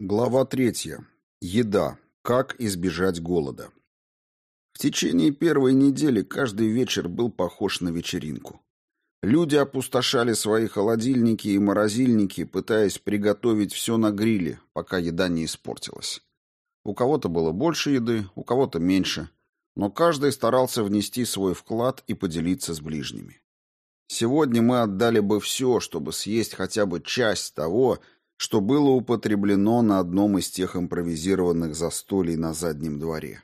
Глава третья. Еда. Как избежать голода. В течение первой недели каждый вечер был похож на вечеринку. Люди опустошали свои холодильники и морозильники, пытаясь приготовить все на гриле, пока еда не испортилась. У кого-то было больше еды, у кого-то меньше, но каждый старался внести свой вклад и поделиться с ближними. Сегодня мы отдали бы все, чтобы съесть хотя бы часть того, что было употреблено на одном из тех импровизированных застолий на заднем дворе.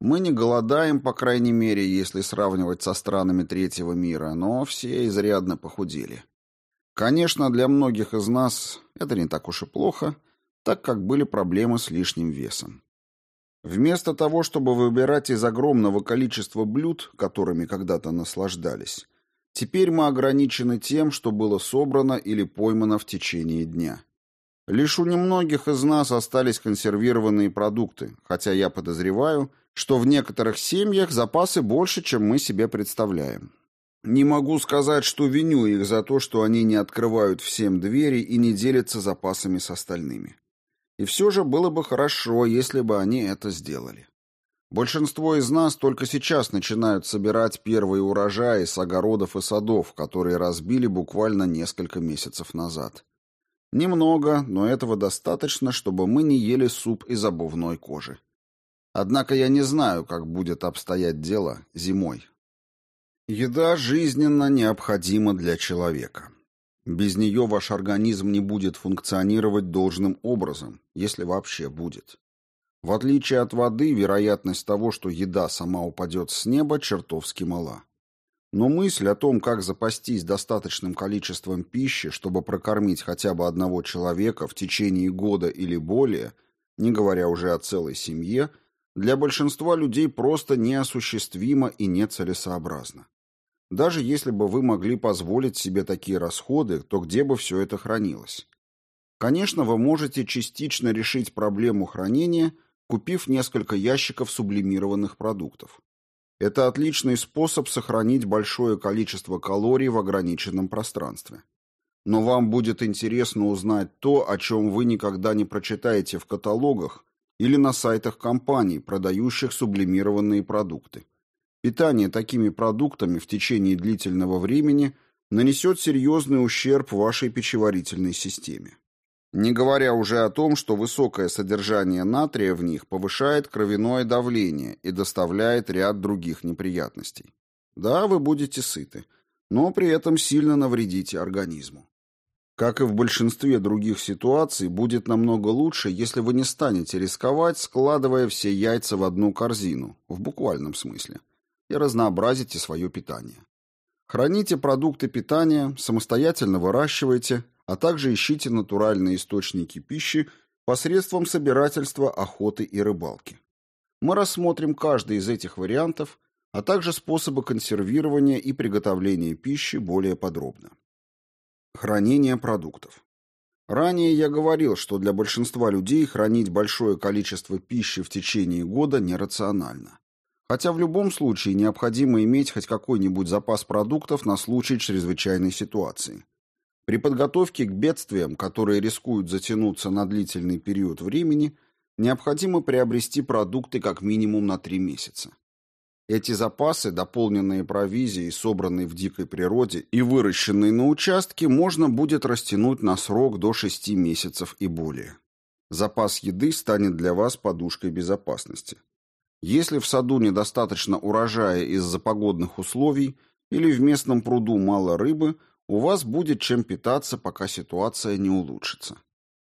Мы не голодаем, по крайней мере, если сравнивать со странами третьего мира, но все изрядно похудели. Конечно, для многих из нас это не так уж и плохо, так как были проблемы с лишним весом. Вместо того, чтобы выбирать из огромного количества блюд, которыми когда-то наслаждались, теперь мы ограничены тем, что было собрано или поймано в течение дня. Лишь у немногих из нас остались консервированные продукты, хотя я подозреваю, что в некоторых семьях запасы больше, чем мы себе представляем. Не могу сказать, что виню их за то, что они не открывают всем двери и не делятся запасами с остальными. И все же было бы хорошо, если бы они это сделали. Большинство из нас только сейчас начинают собирать первые урожаи с огородов и садов, которые разбили буквально несколько месяцев назад. Немного, но этого достаточно, чтобы мы не ели суп из обувной кожи. Однако я не знаю, как будет обстоять дело зимой. Еда жизненно необходима для человека. Без нее ваш организм не будет функционировать должным образом, если вообще будет. В отличие от воды, вероятность того, что еда сама упадет с неба, чертовски мала. Но мысль о том, как запастись достаточным количеством пищи, чтобы прокормить хотя бы одного человека в течение года или более, не говоря уже о целой семье, для большинства людей просто неосуществима и нецелесообразна. Даже если бы вы могли позволить себе такие расходы, то где бы все это хранилось? Конечно, вы можете частично решить проблему хранения, купив несколько ящиков сублимированных продуктов. Это отличный способ сохранить большое количество калорий в ограниченном пространстве. Но вам будет интересно узнать то, о чем вы никогда не прочитаете в каталогах или на сайтах компаний, продающих сублимированные продукты. Питание такими продуктами в течение длительного времени нанесет серьезный ущерб вашей пищеварительной системе. Не говоря уже о том, что высокое содержание натрия в них повышает кровяное давление и доставляет ряд других неприятностей. Да, вы будете сыты, но при этом сильно навредите организму. Как и в большинстве других ситуаций, будет намного лучше, если вы не станете рисковать, складывая все яйца в одну корзину, в буквальном смысле, и разнообразите свое питание. Храните продукты питания, самостоятельно выращивайте, а также ищите натуральные источники пищи посредством собирательства, охоты и рыбалки. Мы рассмотрим каждый из этих вариантов, а также способы консервирования и приготовления пищи более подробно. Хранение продуктов. Ранее я говорил, что для большинства людей хранить большое количество пищи в течение года нерационально. Хотя в любом случае необходимо иметь хоть какой-нибудь запас продуктов на случай чрезвычайной ситуации. При подготовке к бедствиям, которые рискуют затянуться на длительный период времени, необходимо приобрести продукты как минимум на 3 месяца. Эти запасы, дополненные провизией, собранные в дикой природе и выращенные на участке, можно будет растянуть на срок до 6 месяцев и более. Запас еды станет для вас подушкой безопасности. Если в саду недостаточно урожая из-за погодных условий или в местном пруду мало рыбы – у вас будет чем питаться, пока ситуация не улучшится.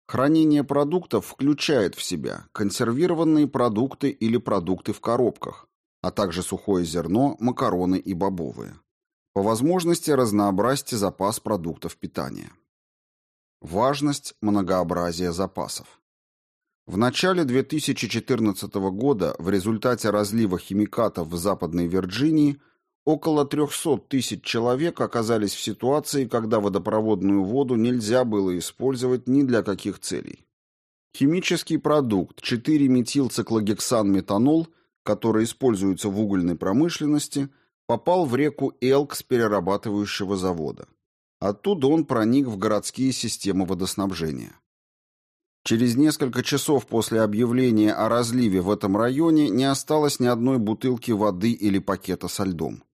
Хранение продуктов включает в себя консервированные продукты или продукты в коробках, а также сухое зерно, макароны и бобовые. По возможности разнообразьте запас продуктов питания. Важность многообразия запасов. В начале 2014 года в результате разлива химикатов в Западной Вирджинии – Около 300 тысяч человек оказались в ситуации, когда водопроводную воду нельзя было использовать ни для каких целей. Химический продукт 4-метилциклогексан-метанол, который используется в угольной промышленности, попал в реку Элк с перерабатывающего завода. Оттуда он проник в городские системы водоснабжения. Через несколько часов после объявления о разливе в этом районе не осталось ни одной бутылки воды или пакета со льдом.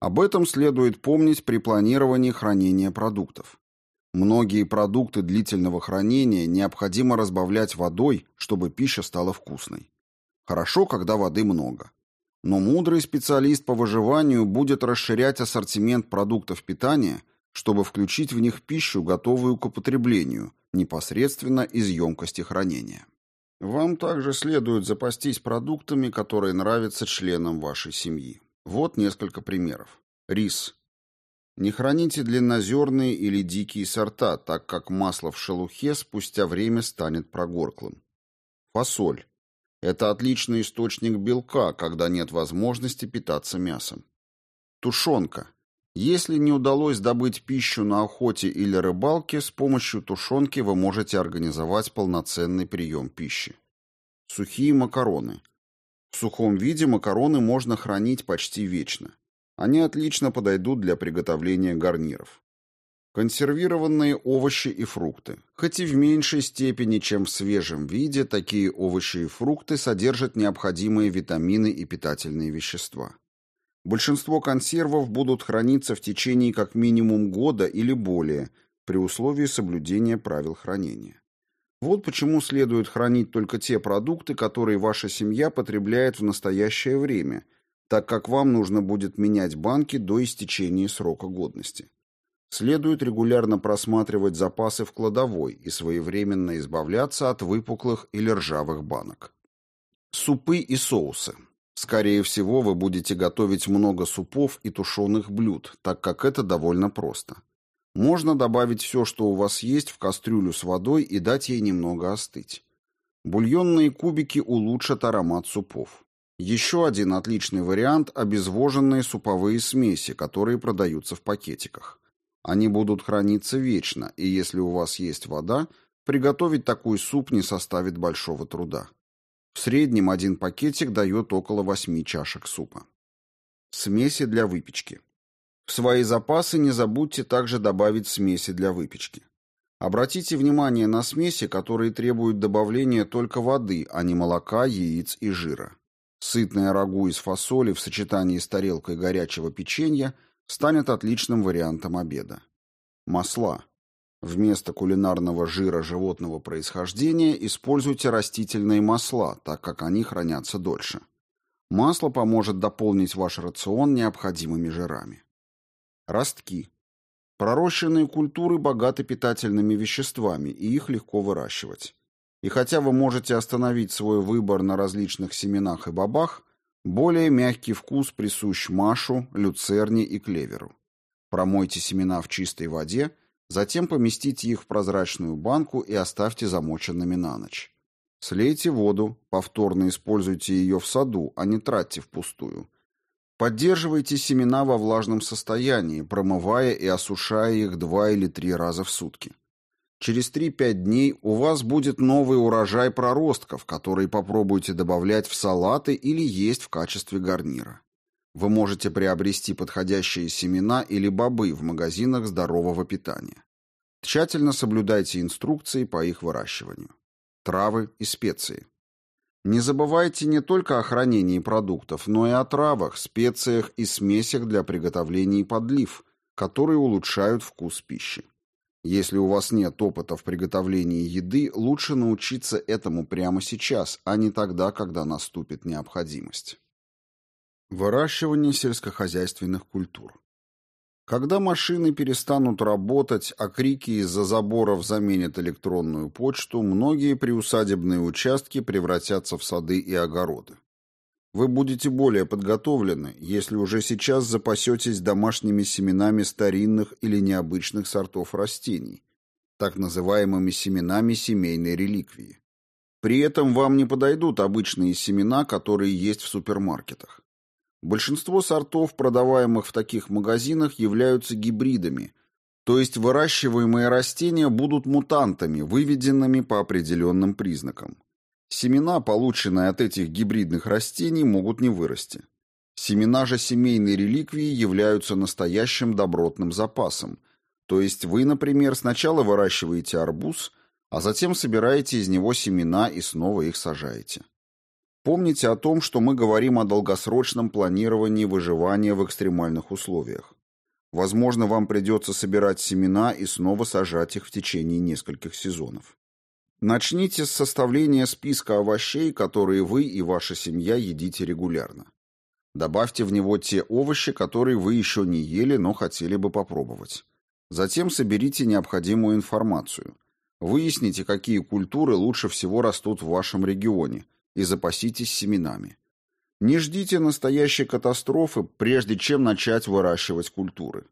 Об этом следует помнить при планировании хранения продуктов. Многие продукты длительного хранения необходимо разбавлять водой, чтобы пища стала вкусной. Хорошо, когда воды много. Но мудрый специалист по выживанию будет расширять ассортимент продуктов питания, чтобы включить в них пищу, готовую к употреблению, непосредственно из емкости хранения. Вам также следует запастись продуктами, которые нравятся членам вашей семьи. Вот несколько примеров. Рис. Не храните длиннозерные или дикие сорта, так как масло в шелухе спустя время станет прогорклым. Фасоль. Это отличный источник белка, когда нет возможности питаться мясом. Тушенка. Если не удалось добыть пищу на охоте или рыбалке, с помощью тушенки вы можете организовать полноценный прием пищи. Сухие макароны. В сухом виде макароны можно хранить почти вечно. Они отлично подойдут для приготовления гарниров. Консервированные овощи и фрукты. Хоть и в меньшей степени, чем в свежем виде, такие овощи и фрукты содержат необходимые витамины и питательные вещества. Большинство консервов будут храниться в течение как минимум года или более, при условии соблюдения правил хранения. Вот почему следует хранить только те продукты, которые ваша семья потребляет в настоящее время, так как вам нужно будет менять банки до истечения срока годности. Следует регулярно просматривать запасы в кладовой и своевременно избавляться от выпуклых или ржавых банок. Супы и соусы. Скорее всего, вы будете готовить много супов и тушеных блюд, так как это довольно просто. Можно добавить все, что у вас есть, в кастрюлю с водой и дать ей немного остыть. Бульонные кубики улучшат аромат супов. Еще один отличный вариант – обезвоженные суповые смеси, которые продаются в пакетиках. Они будут храниться вечно, и если у вас есть вода, приготовить такой суп не составит большого труда. В среднем один пакетик дает около 8 чашек супа. Смеси для выпечки. В свои запасы не забудьте также добавить смеси для выпечки. Обратите внимание на смеси, которые требуют добавления только воды, а не молока, яиц и жира. Сытное рагу из фасоли в сочетании с тарелкой горячего печенья – станет отличным вариантом обеда. Масла. Вместо кулинарного жира животного происхождения используйте растительные масла, так как они хранятся дольше. Масло поможет дополнить ваш рацион необходимыми жирами. Ростки. Пророщенные культуры богаты питательными веществами, и их легко выращивать. И хотя вы можете остановить свой выбор на различных семенах и бобах, более мягкий вкус присущ машу, люцерне и клеверу. Промойте семена в чистой воде, затем поместите их в прозрачную банку и оставьте замоченными на ночь. Слейте воду, повторно используйте ее в саду, а не тратьте впустую. Поддерживайте семена во влажном состоянии, промывая и осушая их два или три раза в сутки. Через 3-5 дней у вас будет новый урожай проростков, которые попробуйте добавлять в салаты или есть в качестве гарнира. Вы можете приобрести подходящие семена или бобы в магазинах здорового питания. Тщательно соблюдайте инструкции по их выращиванию. Травы и специи. Не забывайте не только о хранении продуктов, но и о травах, специях и смесях для приготовления подлив, которые улучшают вкус пищи. Если у вас нет опыта в приготовлении еды, лучше научиться этому прямо сейчас, а не тогда, когда наступит необходимость. Выращивание сельскохозяйственных культур. Когда машины перестанут работать, а крики из-за заборов заменят электронную почту, многие приусадебные участки превратятся в сады и огороды. Вы будете более подготовлены, если уже сейчас запасетесь домашними семенами старинных или необычных сортов растений, так называемыми семенами семейной реликвии. При этом вам не подойдут обычные семена, которые есть в супермаркетах. Большинство сортов, продаваемых в таких магазинах, являются гибридами, то есть выращиваемые растения будут мутантами, выведенными по определенным признакам. Семена, полученные от этих гибридных растений, могут не вырасти. Семена же семейной реликвии являются настоящим добротным запасом. То есть вы, например, сначала выращиваете арбуз, а затем собираете из него семена и снова их сажаете. Помните о том, что мы говорим о долгосрочном планировании выживания в экстремальных условиях. Возможно, вам придется собирать семена и снова сажать их в течение нескольких сезонов. Начните с составления списка овощей, которые вы и ваша семья едите регулярно. Добавьте в него те овощи, которые вы еще не ели, но хотели бы попробовать. Затем соберите необходимую информацию. Выясните, какие культуры лучше всего растут в вашем регионе, и запаситесь семенами. Не ждите настоящей катастрофы, прежде чем начать выращивать культуры.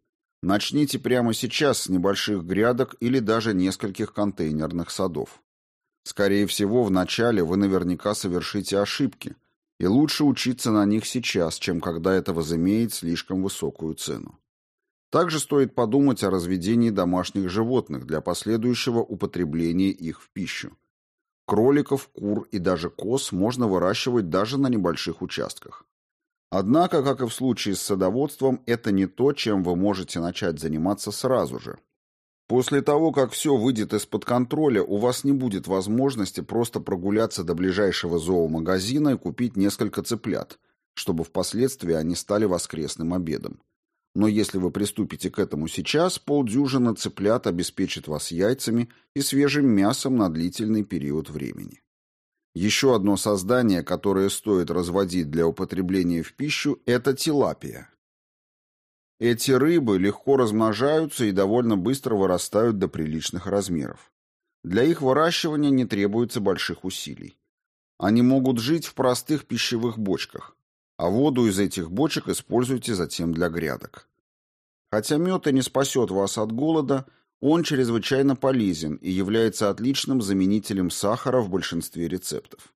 Начните прямо сейчас с небольших грядок или даже нескольких контейнерных садов. Скорее всего, вначале вы наверняка совершите ошибки, и лучше учиться на них сейчас, чем когда это возымеет слишком высокую цену. Также стоит подумать о разведении домашних животных для последующего употребления их в пищу. Кроликов, кур и даже коз можно выращивать даже на небольших участках. Однако, как и в случае с садоводством, это не то, чем вы можете начать заниматься сразу же. После того, как все выйдет из-под контроля, у вас не будет возможности просто прогуляться до ближайшего зоомагазина и купить несколько цыплят, чтобы впоследствии они стали воскресным обедом. Но если вы приступите к этому сейчас, полдюжины цыплят обеспечит вас яйцами и свежим мясом на длительный период времени. Еще одно создание, которое стоит разводить для употребления в пищу, это тилапия. Эти рыбы легко размножаются и довольно быстро вырастают до приличных размеров. Для их выращивания не требуется больших усилий. Они могут жить в простых пищевых бочках, а воду из этих бочек используйте затем для грядок. Хотя мед и не спасет вас от голода, он чрезвычайно полезен и является отличным заменителем сахара в большинстве рецептов.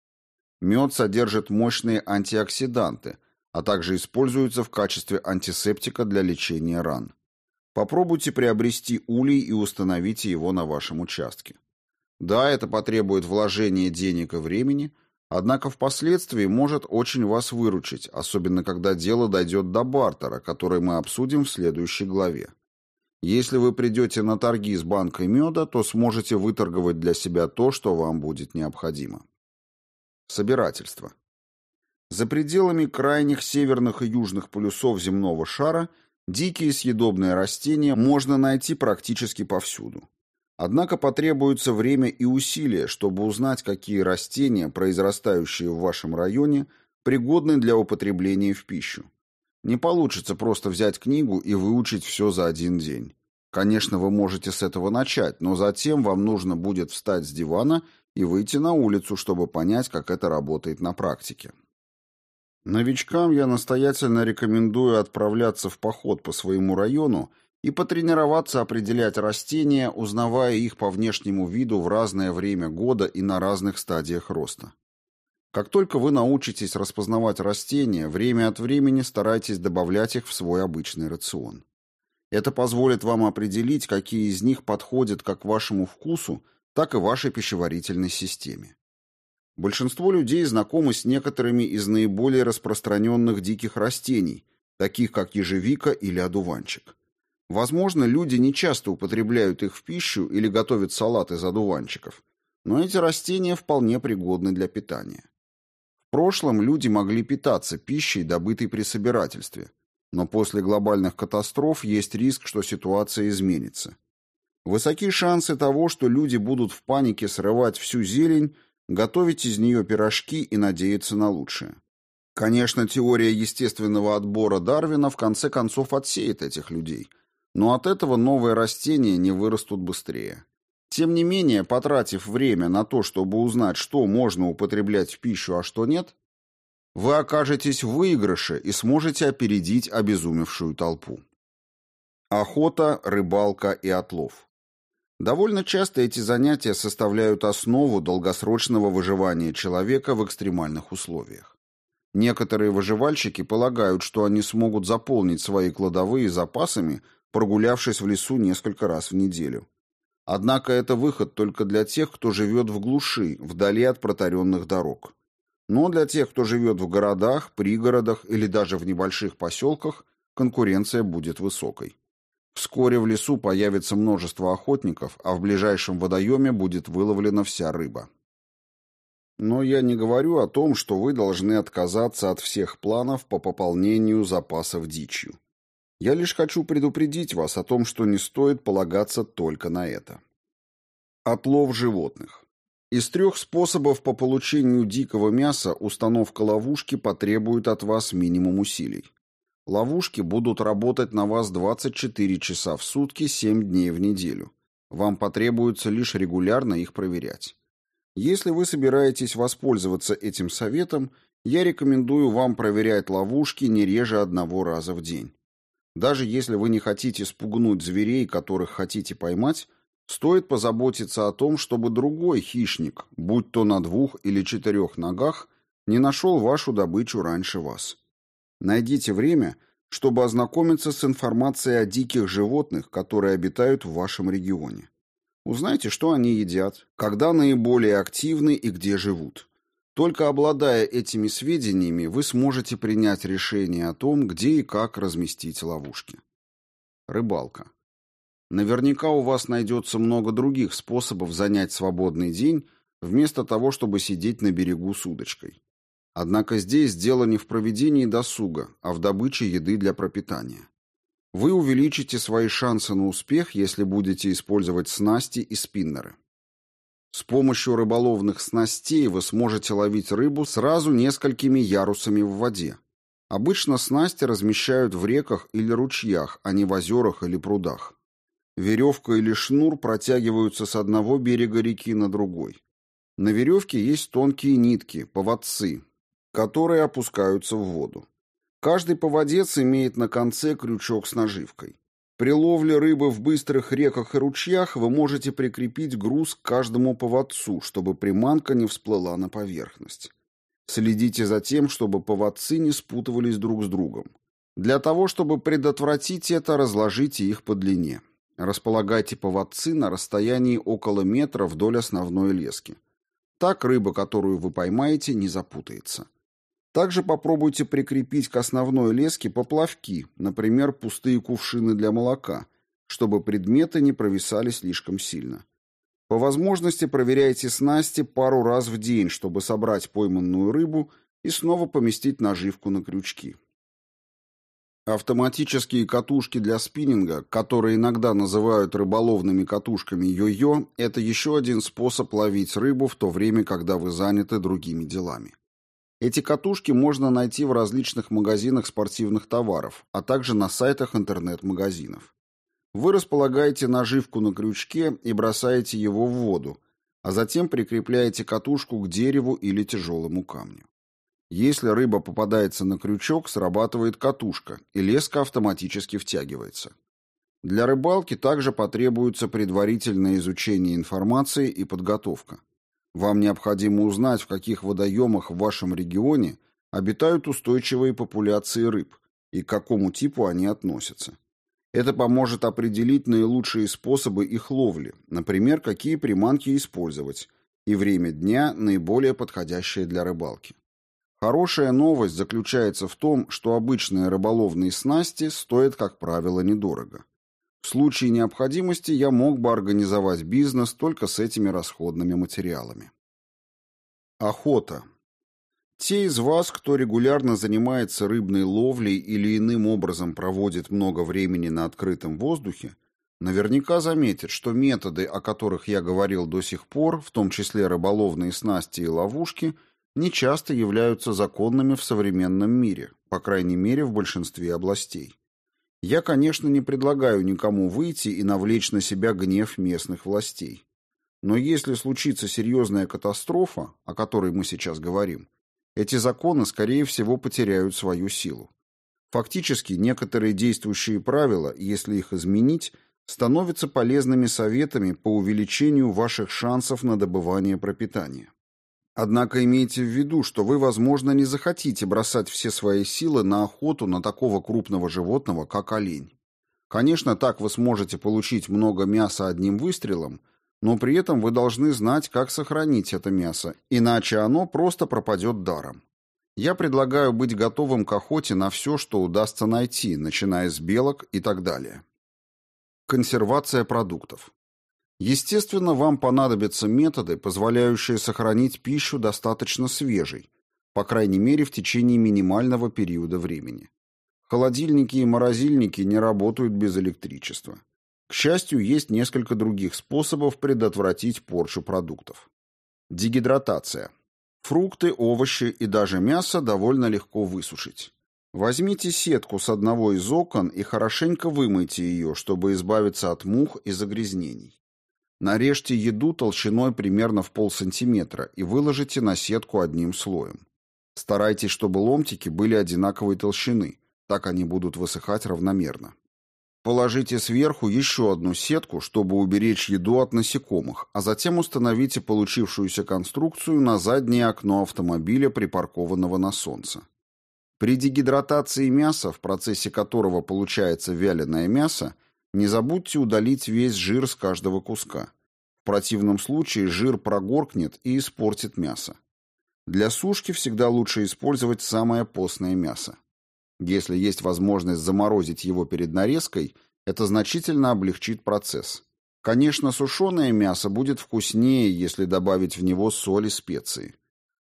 Мед содержит мощные антиоксиданты, а также используется в качестве антисептика для лечения ран. Попробуйте приобрести улей и установите его на вашем участке. Да, это потребует вложения денег и времени – Однако впоследствии может очень вас выручить, особенно когда дело дойдет до бартера, который мы обсудим в следующей главе. Если вы придете на торги с банкой меда, то сможете выторговать для себя то, что вам будет необходимо. Собирательство. За пределами крайних северных и южных полюсов земного шара дикие съедобные растения можно найти практически повсюду. Однако потребуется время и усилия, чтобы узнать, какие растения, произрастающие в вашем районе, пригодны для употребления в пищу. Не получится просто взять книгу и выучить все за один день. Конечно, вы можете с этого начать, но затем вам нужно будет встать с дивана и выйти на улицу, чтобы понять, как это работает на практике. Новичкам я настоятельно рекомендую отправляться в поход по своему району и потренироваться определять растения, узнавая их по внешнему виду в разное время года и на разных стадиях роста. Как только вы научитесь распознавать растения, время от времени старайтесь добавлять их в свой обычный рацион. Это позволит вам определить, какие из них подходят как вашему вкусу, так и вашей пищеварительной системе. Большинство людей знакомы с некоторыми из наиболее распространенных диких растений, таких как ежевика или одуванчик. Возможно, люди не часто употребляют их в пищу или готовят салат из одуванчиков, но эти растения вполне пригодны для питания. В прошлом люди могли питаться пищей, добытой при собирательстве, но после глобальных катастроф есть риск, что ситуация изменится. Высоки шансы того, что люди будут в панике срывать всю зелень, готовить из нее пирожки и надеяться на лучшее. Конечно, теория естественного отбора Дарвина в конце концов отсеет этих людей, но от этого новые растения не вырастут быстрее. Тем не менее, потратив время на то, чтобы узнать, что можно употреблять в пищу, а что нет, вы окажетесь в выигрыше и сможете опередить обезумевшую толпу. Охота, рыбалка и отлов. Довольно часто эти занятия составляют основу долгосрочного выживания человека в экстремальных условиях. Некоторые выживальщики полагают, что они смогут заполнить свои кладовые запасами – прогулявшись в лесу несколько раз в неделю. Однако это выход только для тех, кто живет в глуши, вдали от протаренных дорог. Но для тех, кто живет в городах, пригородах или даже в небольших поселках, конкуренция будет высокой. Вскоре в лесу появится множество охотников, а в ближайшем водоеме будет выловлена вся рыба. Но я не говорю о том, что вы должны отказаться от всех планов по пополнению запасов дичью. Я лишь хочу предупредить вас о том, что не стоит полагаться только на это. Отлов животных. Из трех способов по получению дикого мяса установка ловушки потребует от вас минимум усилий. Ловушки будут работать на вас 24 часа в сутки, 7 дней в неделю. Вам потребуется лишь регулярно их проверять. Если вы собираетесь воспользоваться этим советом, я рекомендую вам проверять ловушки не реже одного раза в день. Даже если вы не хотите спугнуть зверей, которых хотите поймать, стоит позаботиться о том, чтобы другой хищник, будь то на двух или четырех ногах, не нашел вашу добычу раньше вас. Найдите время, чтобы ознакомиться с информацией о диких животных, которые обитают в вашем регионе. Узнайте, что они едят, когда наиболее активны и где живут. Только обладая этими сведениями, вы сможете принять решение о том, где и как разместить ловушки. Рыбалка. Наверняка у вас найдется много других способов занять свободный день, вместо того, чтобы сидеть на берегу с удочкой. Однако здесь дело не в проведении досуга, а в добыче еды для пропитания. Вы увеличите свои шансы на успех, если будете использовать снасти и спиннеры. С помощью рыболовных снастей вы сможете ловить рыбу сразу несколькими ярусами в воде. Обычно снасти размещают в реках или ручьях, а не в озерах или прудах. Веревка или шнур протягиваются с одного берега реки на другой. На веревке есть тонкие нитки, поводцы, которые опускаются в воду. Каждый поводец имеет на конце крючок с наживкой. При ловле рыбы в быстрых реках и ручьях вы можете прикрепить груз к каждому поводцу, чтобы приманка не всплыла на поверхность. Следите за тем, чтобы поводцы не спутывались друг с другом. Для того, чтобы предотвратить это, разложите их по длине. Располагайте поводцы на расстоянии около метра вдоль основной лески. Так рыба, которую вы поймаете, не запутается. Также попробуйте прикрепить к основной леске поплавки, например, пустые кувшины для молока, чтобы предметы не провисали слишком сильно. По возможности проверяйте снасти пару раз в день, чтобы собрать пойманную рыбу и снова поместить наживку на крючки. Автоматические катушки для спиннинга, которые иногда называют рыболовными катушками йо-йо, это еще один способ ловить рыбу в то время, когда вы заняты другими делами. Эти катушки можно найти в различных магазинах спортивных товаров, а также на сайтах интернет-магазинов. Вы располагаете наживку на крючке и бросаете его в воду, а затем прикрепляете катушку к дереву или тяжелому камню. Если рыба попадается на крючок, срабатывает катушка, и леска автоматически втягивается. Для рыбалки также потребуется предварительное изучение информации и подготовка. Вам необходимо узнать, в каких водоемах в вашем регионе обитают устойчивые популяции рыб и к какому типу они относятся. Это поможет определить наилучшие способы их ловли, например, какие приманки использовать, и время дня наиболее подходящее для рыбалки. Хорошая новость заключается в том, что обычные рыболовные снасти стоят, как правило, недорого. В случае необходимости я мог бы организовать бизнес только с этими расходными материалами. Охота. Те из вас, кто регулярно занимается рыбной ловлей или иным образом проводит много времени на открытом воздухе, наверняка заметят, что методы, о которых я говорил до сих пор, в том числе рыболовные снасти и ловушки, не часто являются законными в современном мире, по крайней мере в большинстве областей. Я, конечно, не предлагаю никому выйти и навлечь на себя гнев местных властей. Но если случится серьезная катастрофа, о которой мы сейчас говорим, эти законы, скорее всего, потеряют свою силу. Фактически, некоторые действующие правила, если их изменить, становятся полезными советами по увеличению ваших шансов на добывание пропитания. Однако имейте в виду, что вы, возможно, не захотите бросать все свои силы на охоту на такого крупного животного, как олень. Конечно, так вы сможете получить много мяса одним выстрелом, но при этом вы должны знать, как сохранить это мясо, иначе оно просто пропадет даром. Я предлагаю быть готовым к охоте на все, что удастся найти, начиная с белок и так далее. Консервация продуктов. Естественно, вам понадобятся методы, позволяющие сохранить пищу достаточно свежей, по крайней мере в течение минимального периода времени. Холодильники и морозильники не работают без электричества. К счастью, есть несколько других способов предотвратить порчу продуктов. Дегидратация. Фрукты, овощи и даже мясо довольно легко высушить. Возьмите сетку с одного из окон и хорошенько вымойте ее, чтобы избавиться от мух и загрязнений. Нарежьте еду толщиной примерно в полсантиметра и выложите на сетку одним слоем. Старайтесь, чтобы ломтики были одинаковой толщины, так они будут высыхать равномерно. Положите сверху еще одну сетку, чтобы уберечь еду от насекомых, а затем установите получившуюся конструкцию на заднее окно автомобиля, припаркованного на солнце. При дегидратации мяса, в процессе которого получается вяленое мясо, не забудьте удалить весь жир с каждого куска. В противном случае жир прогоркнет и испортит мясо. Для сушки всегда лучше использовать самое постное мясо. Если есть возможность заморозить его перед нарезкой, это значительно облегчит процесс. Конечно, сушеное мясо будет вкуснее, если добавить в него соль и специи.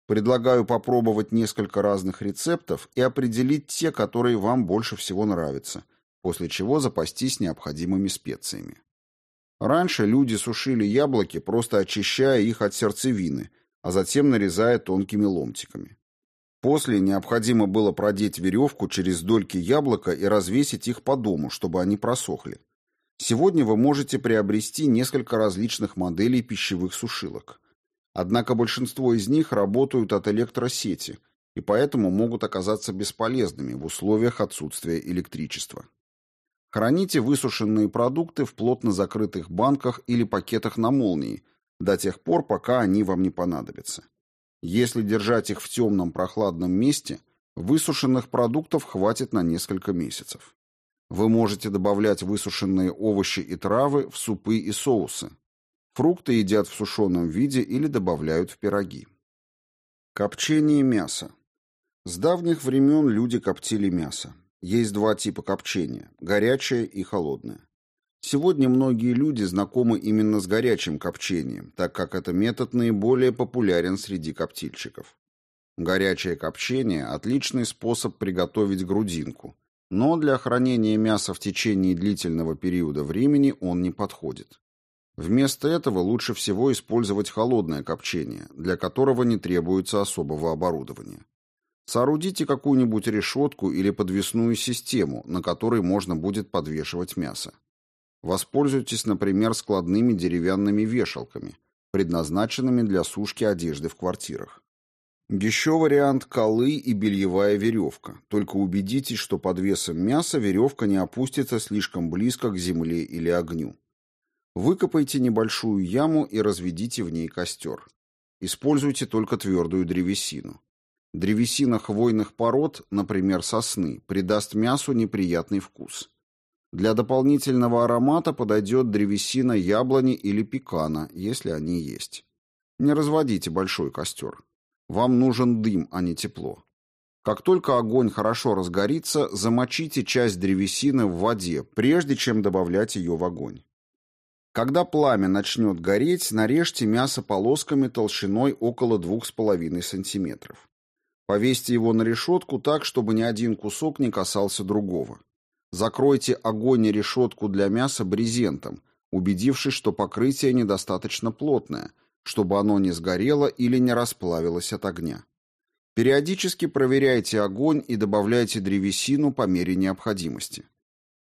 Предлагаю попробовать несколько разных рецептов и определить те, которые вам больше всего нравятся, после чего запастись необходимыми специями. Раньше люди сушили яблоки, просто очищая их от сердцевины, а затем нарезая тонкими ломтиками. После необходимо было продеть веревку через дольки яблока и развесить их по дому, чтобы они просохли. Сегодня вы можете приобрести несколько различных моделей пищевых сушилок. Однако большинство из них работают от электросети и поэтому могут оказаться бесполезными в условиях отсутствия электричества. Храните высушенные продукты в плотно закрытых банках или пакетах на молнии до тех пор, пока они вам не понадобятся. Если держать их в темном прохладном месте, высушенных продуктов хватит на несколько месяцев. Вы можете добавлять высушенные овощи и травы в супы и соусы, Фрукты едят в сушеном виде или добавляют в пироги. Копчение мяса. С давних времен люди коптили мясо. Есть два типа копчения – горячее и холодное. Сегодня многие люди знакомы именно с горячим копчением, так как это метод наиболее популярен среди коптильщиков. Горячее копчение – отличный способ приготовить грудинку, но для хранения мяса в течение длительного периода времени он не подходит. Вместо этого лучше всего использовать холодное копчение, для которого не требуется особого оборудования. Соорудите какую-нибудь решетку или подвесную систему, на которой можно будет подвешивать мясо. Воспользуйтесь, например, складными деревянными вешалками, предназначенными для сушки одежды в квартирах. Еще вариант – колы и бельевая веревка. Только убедитесь, что под весом мяса веревка не опустится слишком близко к земле или огню. Выкопайте небольшую яму и разведите в ней костер. Используйте только твердую древесину. Древесина хвойных пород, например, сосны, придаст мясу неприятный вкус. Для дополнительного аромата подойдет древесина яблони или пекана, если они есть. Не разводите большой костер. Вам нужен дым, а не тепло. Как только огонь хорошо разгорится, замочите часть древесины в воде, прежде чем добавлять ее в огонь. Когда пламя начнет гореть, нарежьте мясо полосками толщиной около 2,5 см. Повесьте его на решетку так, чтобы ни один кусок не касался другого. Закройте огонь и решетку для мяса брезентом, убедившись, что покрытие недостаточно плотное, чтобы оно не сгорело или не расплавилось от огня. Периодически проверяйте огонь и добавляйте древесину по мере необходимости.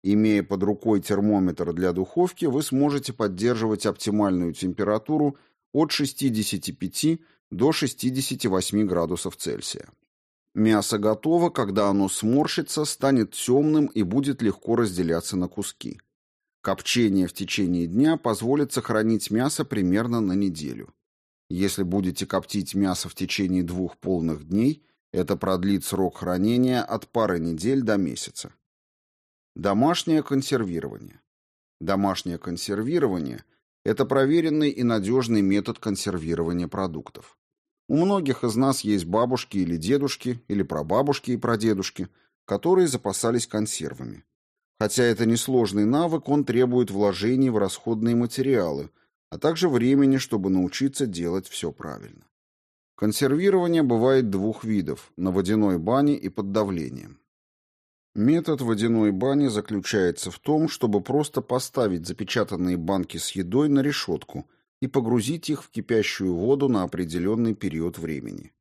Имея под рукой термометр для духовки, вы сможете поддерживать оптимальную температуру от 65 до 68 градусов Цельсия. Мясо готово, когда оно сморщится, станет темным и будет легко разделяться на куски. Копчение в течение дня позволит сохранить мясо примерно на неделю. Если будете коптить мясо в течение двух полных дней, это продлит срок хранения от пары недель до месяца. Домашнее консервирование. Домашнее консервирование – это проверенный и надежный метод консервирования продуктов. У многих из нас есть бабушки или дедушки, или прабабушки и прадедушки, которые запасались консервами. Хотя это несложный навык, он требует вложений в расходные материалы, а также времени, чтобы научиться делать все правильно. Консервирование бывает двух видов – на водяной бане и под давлением. Метод водяной бани заключается в том, чтобы просто поставить запечатанные банки с едой на решетку и погрузить их в кипящую воду на определенный период времени.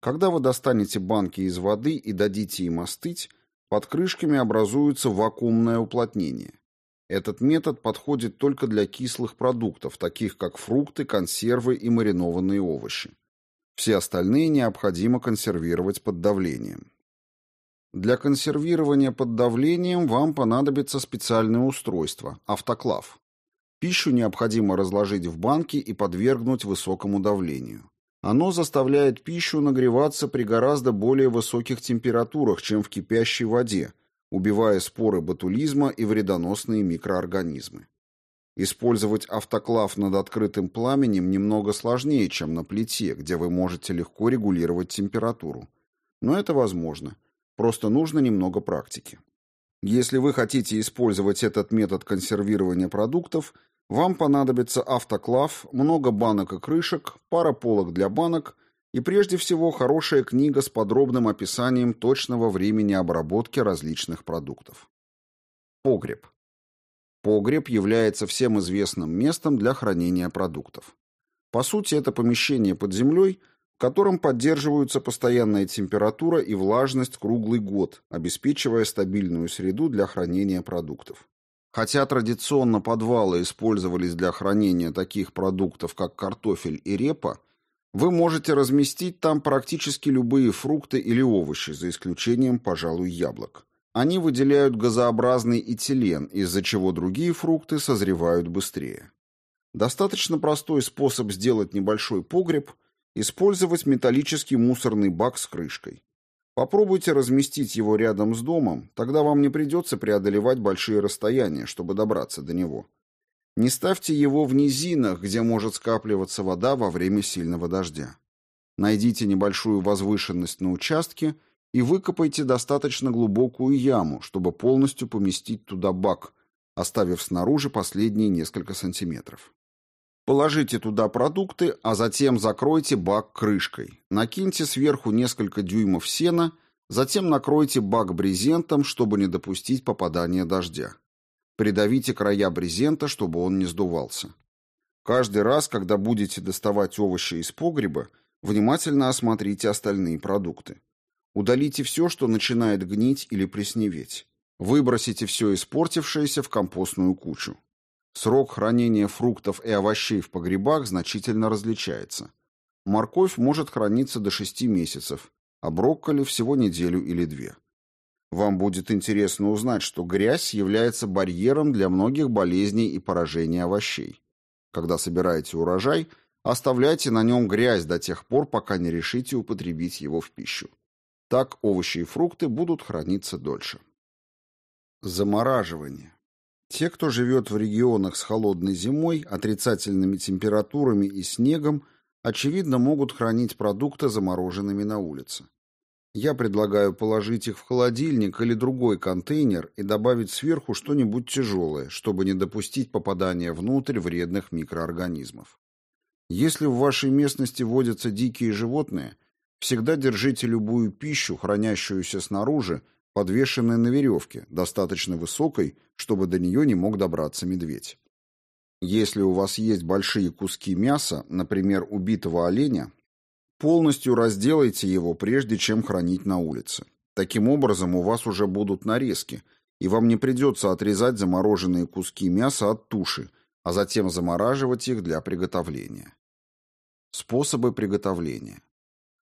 Когда вы достанете банки из воды и дадите им остыть, под крышками образуется вакуумное уплотнение. Этот метод подходит только для кислых продуктов, таких как фрукты, консервы и маринованные овощи. Все остальные необходимо консервировать под давлением. Для консервирования под давлением вам понадобится специальное устройство – автоклав. Пищу необходимо разложить в банке и подвергнуть высокому давлению. Оно заставляет пищу нагреваться при гораздо более высоких температурах, чем в кипящей воде, убивая споры ботулизма и вредоносные микроорганизмы. Использовать автоклав над открытым пламенем немного сложнее, чем на плите, где вы можете легко регулировать температуру. Но это возможно. Просто нужно немного практики. Если вы хотите использовать этот метод консервирования продуктов, вам понадобится автоклав, много банок и крышек, пара полок для банок и прежде всего хорошая книга с подробным описанием точного времени обработки различных продуктов. Погреб. Погреб является всем известным местом для хранения продуктов. По сути, это помещение под землей, в котором поддерживаются постоянная температура и влажность круглый год, обеспечивая стабильную среду для хранения продуктов. Хотя традиционно подвалы использовались для хранения таких продуктов, как картофель и репа, вы можете разместить там практически любые фрукты или овощи, за исключением, пожалуй, яблок. Они выделяют газообразный этилен, из-за чего другие фрукты созревают быстрее. Достаточно простой способ сделать небольшой погреб – использовать металлический мусорный бак с крышкой. Попробуйте разместить его рядом с домом, тогда вам не придется преодолевать большие расстояния, чтобы добраться до него. Не ставьте его в низинах, где может скапливаться вода во время сильного дождя. Найдите небольшую возвышенность на участке и выкопайте достаточно глубокую яму, чтобы полностью поместить туда бак, оставив снаружи последние несколько сантиметров. Положите туда продукты, а затем закройте бак крышкой. Накиньте сверху несколько дюймов сена, затем накройте бак брезентом, чтобы не допустить попадания дождя. Придавите края брезента, чтобы он не сдувался. Каждый раз, когда будете доставать овощи из погреба, внимательно осмотрите остальные продукты. Удалите все, что начинает гнить или плесневеть. Выбросите все испортившееся в компостную кучу. Срок хранения фруктов и овощей в погребах значительно различается. Морковь может храниться до 6 месяцев, а брокколи всего неделю или две. Вам будет интересно узнать, что грязь является барьером для многих болезней и поражений овощей. Когда собираете урожай, оставляйте на нем грязь до тех пор, пока не решите употребить его в пищу. Так овощи и фрукты будут храниться дольше. Замораживание. Те, кто живет в регионах с холодной зимой, отрицательными температурами и снегом, очевидно, могут хранить продукты замороженными на улице. Я предлагаю положить их в холодильник или другой контейнер и добавить сверху что-нибудь тяжелое, чтобы не допустить попадания внутрь вредных микроорганизмов. Если в вашей местности водятся дикие животные, всегда держите любую пищу, хранящуюся снаружи, подвешенной на веревке, достаточно высокой, чтобы до нее не мог добраться медведь. Если у вас есть большие куски мяса, например, убитого оленя, Полностью разделайте его, прежде чем хранить на улице. Таким образом, у вас уже будут нарезки, и вам не придется отрезать замороженные куски мяса от туши, а затем замораживать их для приготовления. Способы приготовления.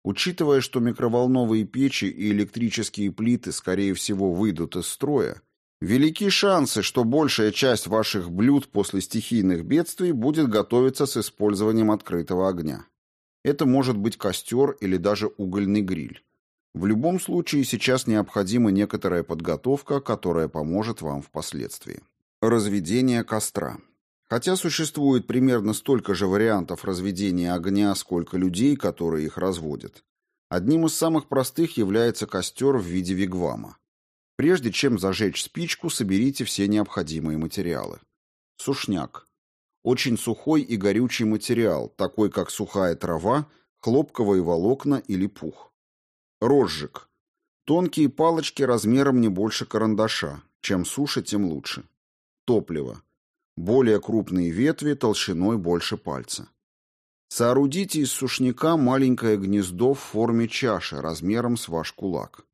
Учитывая, что микроволновые печи и электрические плиты, скорее всего, выйдут из строя, велики шансы, что большая часть ваших блюд после стихийных бедствий будет готовиться с использованием открытого огня. Это может быть костер или даже угольный гриль. В любом случае сейчас необходима некоторая подготовка, которая поможет вам впоследствии. Разведение костра. Хотя существует примерно столько же вариантов разведения огня, сколько людей, которые их разводят. Одним из самых простых является костер в виде вигвама. Прежде чем зажечь спичку, соберите все необходимые материалы. Сушняк. Очень сухой и горючий материал, такой как сухая трава, хлопковые волокна или пух. Розжиг. Тонкие палочки размером не больше карандаша. Чем суше, тем лучше. Топливо. Более крупные ветви толщиной больше пальца. Соорудите из сушняка маленькое гнездо в форме чаши размером с ваш кулак.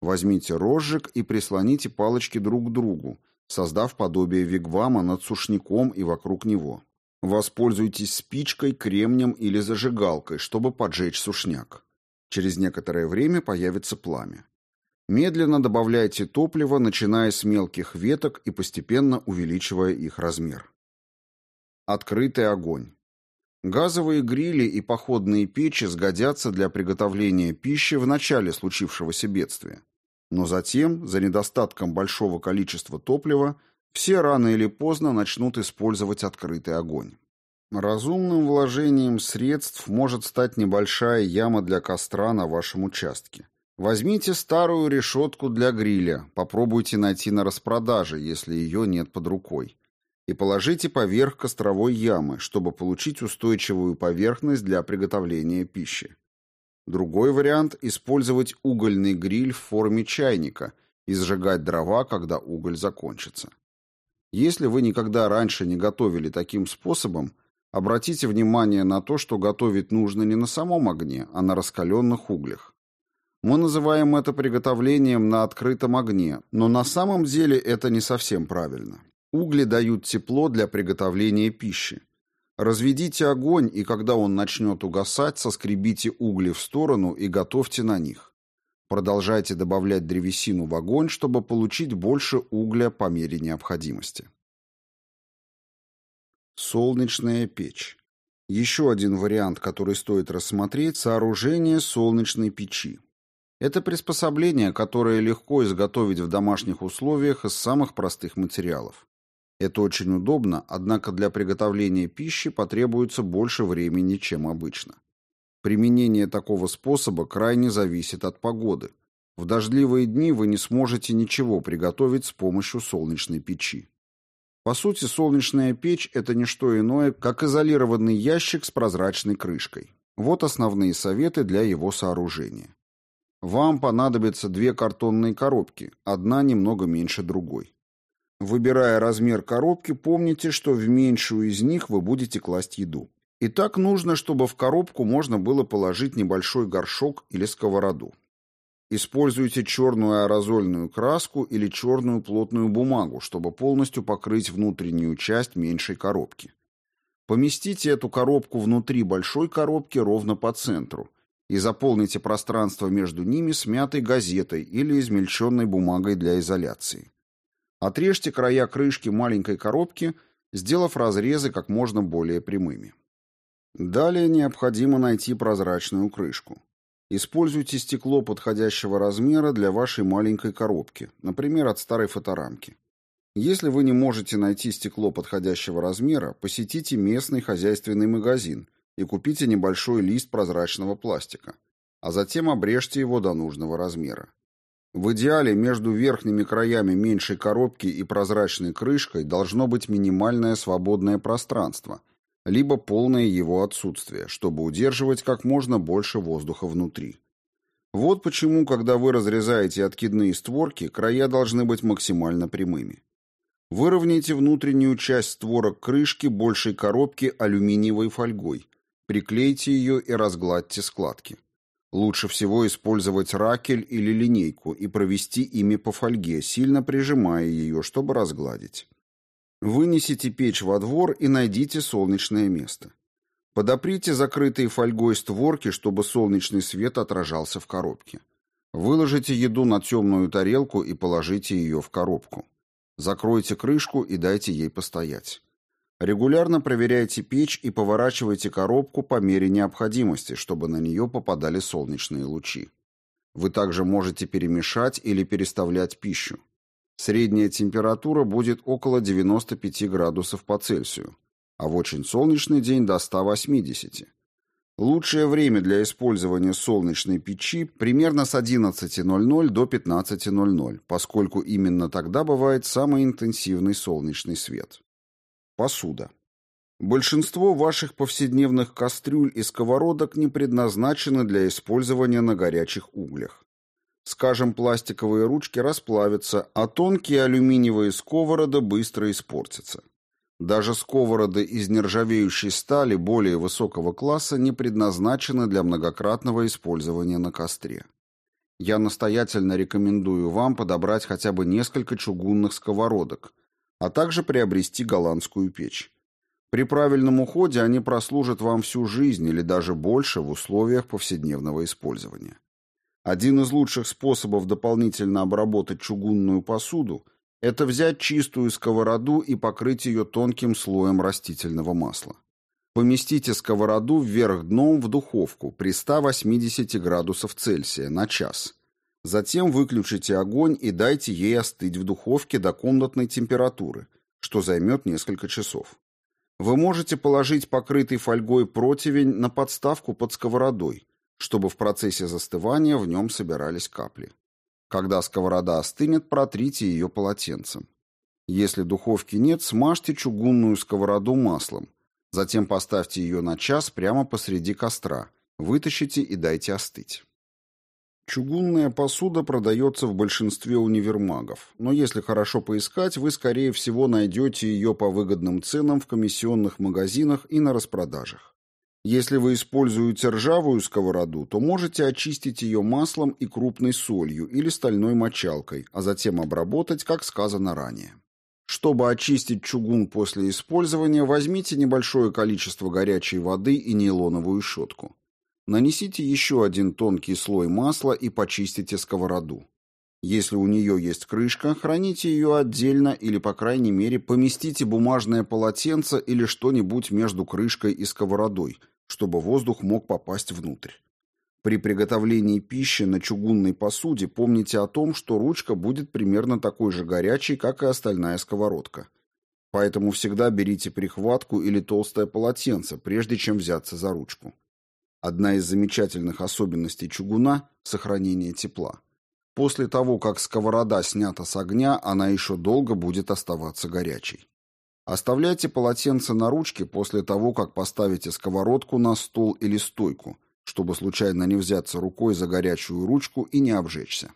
Возьмите розжиг и прислоните палочки друг к другу, создав подобие вигвама над сушняком и вокруг него. Воспользуйтесь спичкой, кремнем или зажигалкой, чтобы поджечь сушняк. Через некоторое время появится пламя. Медленно добавляйте топливо, начиная с мелких веток и постепенно увеличивая их размер. Открытый огонь. Газовые грили и походные печи сгодятся для приготовления пищи в начале случившегося бедствия. Но затем, за недостатком большого количества топлива, все рано или поздно начнут использовать открытый огонь. Разумным вложением средств может стать небольшая яма для костра на вашем участке. Возьмите старую решетку для гриля, попробуйте найти на распродаже, если ее нет под рукой, и положите поверх костровой ямы, чтобы получить устойчивую поверхность для приготовления пищи. Другой вариант – использовать угольный гриль в форме чайника и сжигать дрова, когда уголь закончится. Если вы никогда раньше не готовили таким способом, обратите внимание на то, что готовить нужно не на самом огне, а на раскаленных углях. Мы называем это приготовлением на открытом огне, но на самом деле это не совсем правильно. Угли дают тепло для приготовления пищи, Разведите огонь, и когда он начнет угасать, соскребите угли в сторону и готовьте на них. Продолжайте добавлять древесину в огонь, чтобы получить больше угля по мере необходимости. Солнечная печь. Еще один вариант, который стоит рассмотреть – сооружение солнечной печи. Это приспособление, которое легко изготовить в домашних условиях из самых простых материалов. Это очень удобно, однако для приготовления пищи потребуется больше времени, чем обычно. Применение такого способа крайне зависит от погоды. В дождливые дни вы не сможете ничего приготовить с помощью солнечной печи. По сути, солнечная печь – это не что иное, как изолированный ящик с прозрачной крышкой. Вот основные советы для его сооружения. Вам понадобятся две картонные коробки, одна немного меньше другой. Выбирая размер коробки, помните, что в меньшую из них вы будете класть еду. И так нужно, чтобы в коробку можно было положить небольшой горшок или сковороду. Используйте черную аэрозольную краску или черную плотную бумагу, чтобы полностью покрыть внутреннюю часть меньшей коробки. Поместите эту коробку внутри большой коробки ровно по центру и заполните пространство между ними смятой газетой или измельченной бумагой для изоляции. Отрежьте края крышки маленькой коробки, сделав разрезы как можно более прямыми. Далее необходимо найти прозрачную крышку. Используйте стекло подходящего размера для вашей маленькой коробки, например, от старой фоторамки. Если вы не можете найти стекло подходящего размера, посетите местный хозяйственный магазин и купите небольшой лист прозрачного пластика, а затем обрежьте его до нужного размера. В идеале между верхними краями меньшей коробки и прозрачной крышкой должно быть минимальное свободное пространство, либо полное его отсутствие, чтобы удерживать как можно больше воздуха внутри. Вот почему, когда вы разрезаете откидные створки, края должны быть максимально прямыми. Выровняйте внутреннюю часть створок крышки большей коробки алюминиевой фольгой, приклейте ее и разгладьте складки. Лучше всего использовать ракель или линейку и провести ими по фольге, сильно прижимая ее, чтобы разгладить. Вынесите печь во двор и найдите солнечное место. Подоприте закрытые фольгой створки, чтобы солнечный свет отражался в коробке. Выложите еду на темную тарелку и положите ее в коробку. Закройте крышку и дайте ей постоять. Регулярно проверяйте печь и поворачивайте коробку по мере необходимости, чтобы на нее попадали солнечные лучи. Вы также можете перемешать или переставлять пищу. Средняя температура будет около 95 градусов по Цельсию, а в очень солнечный день до 180. Лучшее время для использования солнечной печи примерно с 11.00 до 15.00, поскольку именно тогда бывает самый интенсивный солнечный свет. Посуда. Большинство ваших повседневных кастрюль и сковородок не предназначены для использования на горячих углях. Скажем, пластиковые ручки расплавятся, а тонкие алюминиевые сковороды быстро испортятся. Даже сковороды из нержавеющей стали более высокого класса не предназначены для многократного использования на костре. Я настоятельно рекомендую вам подобрать хотя бы несколько чугунных сковородок, а также приобрести голландскую печь. При правильном уходе они прослужат вам всю жизнь или даже больше в условиях повседневного использования. Один из лучших способов дополнительно обработать чугунную посуду это взять чистую сковороду и покрыть ее тонким слоем растительного масла. Поместите сковороду вверх дном в духовку при 180 градусов Цельсия на час. Затем выключите огонь и дайте ей остыть в духовке до комнатной температуры, что займет несколько часов. Вы можете положить покрытый фольгой противень на подставку под сковородой, чтобы в процессе застывания в нем собирались капли. Когда сковорода остынет, протрите ее полотенцем. Если духовки нет, смажьте чугунную сковороду маслом. Затем поставьте ее на час прямо посреди костра. Вытащите и дайте остыть. Чугунная посуда продается в большинстве универмагов, но если хорошо поискать, вы, скорее всего, найдете ее по выгодным ценам в комиссионных магазинах и на распродажах. Если вы используете ржавую сковороду, то можете очистить ее маслом и крупной солью или стальной мочалкой, а затем обработать, как сказано ранее. Чтобы очистить чугун после использования, возьмите небольшое количество горячей воды и нейлоновую щетку. Нанесите еще один тонкий слой масла и почистите сковороду. Если у нее есть крышка, храните ее отдельно или, по крайней мере, поместите бумажное полотенце или что-нибудь между крышкой и сковородой – чтобы воздух мог попасть внутрь. При приготовлении пищи на чугунной посуде помните о том, что ручка будет примерно такой же горячей, как и остальная сковородка. Поэтому всегда берите прихватку или толстое полотенце, прежде чем взяться за ручку. Одна из замечательных особенностей чугуна – сохранение тепла. После того, как сковорода снята с огня, она еще долго будет оставаться горячей. Оставляйте полотенце на ручке после того, как поставите сковородку на стол или стойку, чтобы случайно не взяться рукой за горячую ручку и не обжечься.